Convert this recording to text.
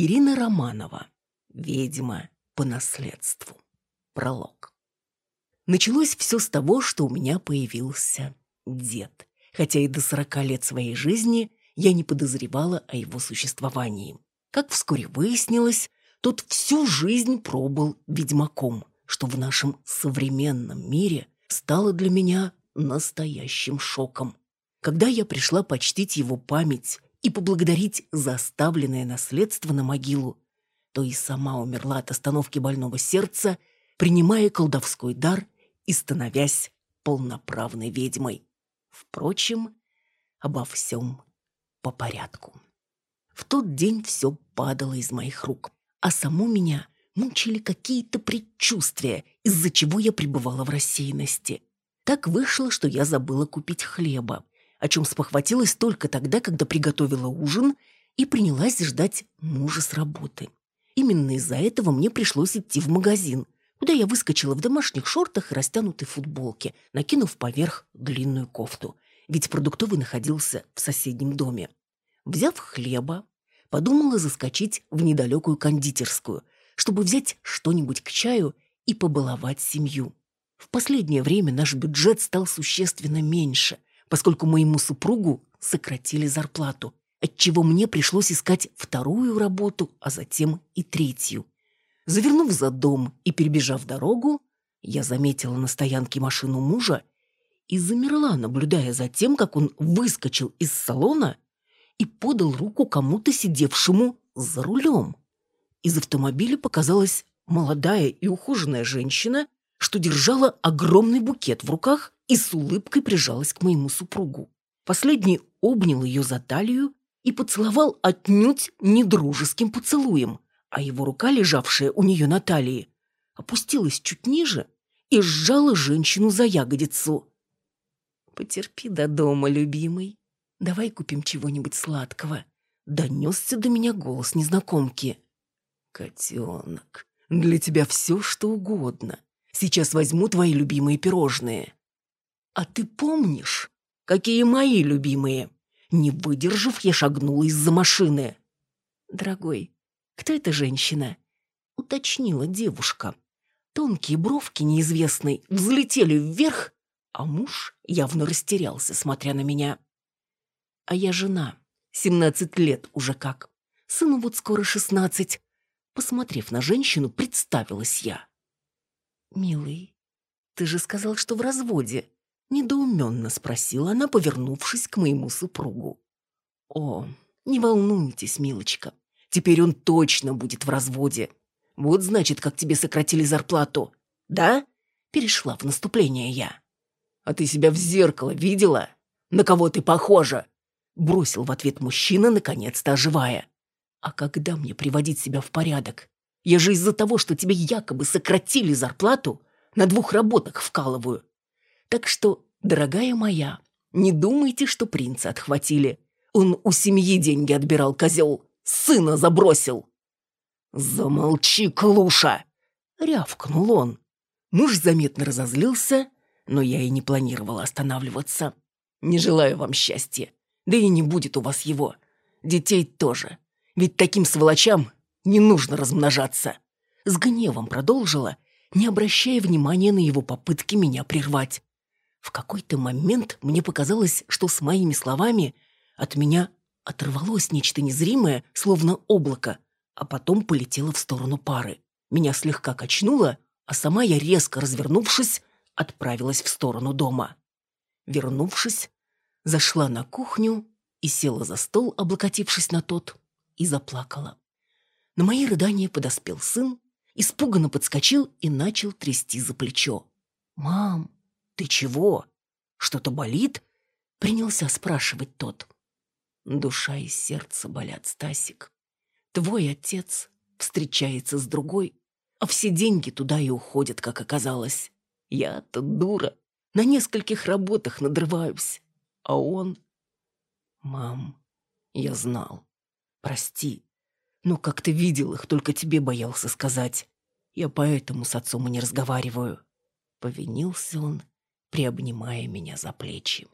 Ирина Романова. Ведьма по наследству. Пролог. Началось все с того, что у меня появился дед. Хотя и до сорока лет своей жизни я не подозревала о его существовании. Как вскоре выяснилось, тот всю жизнь пробыл ведьмаком, что в нашем современном мире стало для меня настоящим шоком. Когда я пришла почтить его память и поблагодарить за оставленное наследство на могилу, то и сама умерла от остановки больного сердца, принимая колдовской дар и становясь полноправной ведьмой. Впрочем, обо всем по порядку. В тот день все падало из моих рук, а саму меня мучили какие-то предчувствия, из-за чего я пребывала в рассеянности. Так вышло, что я забыла купить хлеба, о чем спохватилась только тогда, когда приготовила ужин и принялась ждать мужа с работы. Именно из-за этого мне пришлось идти в магазин, куда я выскочила в домашних шортах и растянутой футболке, накинув поверх длинную кофту, ведь продуктовый находился в соседнем доме. Взяв хлеба, подумала заскочить в недалекую кондитерскую, чтобы взять что-нибудь к чаю и побаловать семью. В последнее время наш бюджет стал существенно меньше, поскольку моему супругу сократили зарплату, отчего мне пришлось искать вторую работу, а затем и третью. Завернув за дом и перебежав дорогу, я заметила на стоянке машину мужа и замерла, наблюдая за тем, как он выскочил из салона и подал руку кому-то сидевшему за рулем. Из автомобиля показалась молодая и ухоженная женщина что держала огромный букет в руках и с улыбкой прижалась к моему супругу. Последний обнял ее за талию и поцеловал отнюдь недружеским поцелуем, а его рука, лежавшая у нее на талии, опустилась чуть ниже и сжала женщину за ягодицу. «Потерпи до дома, любимый. Давай купим чего-нибудь сладкого», — донесся до меня голос незнакомки. «Котенок, для тебя все, что угодно. Сейчас возьму твои любимые пирожные. А ты помнишь, какие мои любимые? Не выдержав, я шагнула из-за машины. Дорогой, кто эта женщина? Уточнила девушка. Тонкие бровки неизвестной взлетели вверх, а муж явно растерялся, смотря на меня. А я жена, семнадцать лет уже как. Сыну вот скоро шестнадцать. Посмотрев на женщину, представилась я. «Милый, ты же сказал, что в разводе», — недоуменно спросила она, повернувшись к моему супругу. «О, не волнуйтесь, милочка, теперь он точно будет в разводе. Вот значит, как тебе сократили зарплату, да?» Перешла в наступление я. «А ты себя в зеркало видела? На кого ты похожа?» Бросил в ответ мужчина, наконец-то оживая. «А когда мне приводить себя в порядок? Я же из-за того, что тебе якобы сократили зарплату, на двух работах вкалываю. Так что, дорогая моя, не думайте, что принца отхватили. Он у семьи деньги отбирал, козел. Сына забросил. «Замолчи, Клуша!» — рявкнул он. Муж заметно разозлился, но я и не планировала останавливаться. «Не желаю вам счастья, да и не будет у вас его. Детей тоже. Ведь таким сволочам не нужно размножаться. С гневом продолжила, не обращая внимания на его попытки меня прервать. В какой-то момент мне показалось, что с моими словами от меня оторвалось нечто незримое, словно облако, а потом полетело в сторону пары. Меня слегка качнуло, а сама я, резко развернувшись, отправилась в сторону дома. Вернувшись, зашла на кухню и села за стол, облокотившись на тот, и заплакала. На мои рыдания подоспел сын, испуганно подскочил и начал трясти за плечо. «Мам, ты чего? Что-то болит?» Принялся спрашивать тот. Душа и сердце болят, Стасик. Твой отец встречается с другой, а все деньги туда и уходят, как оказалось. Я-то дура, на нескольких работах надрываюсь, а он... Мам, я знал. Прости, ну, как ты видел их, только тебе боялся сказать. Я поэтому с отцом и не разговариваю. Повинился он, приобнимая меня за плечи.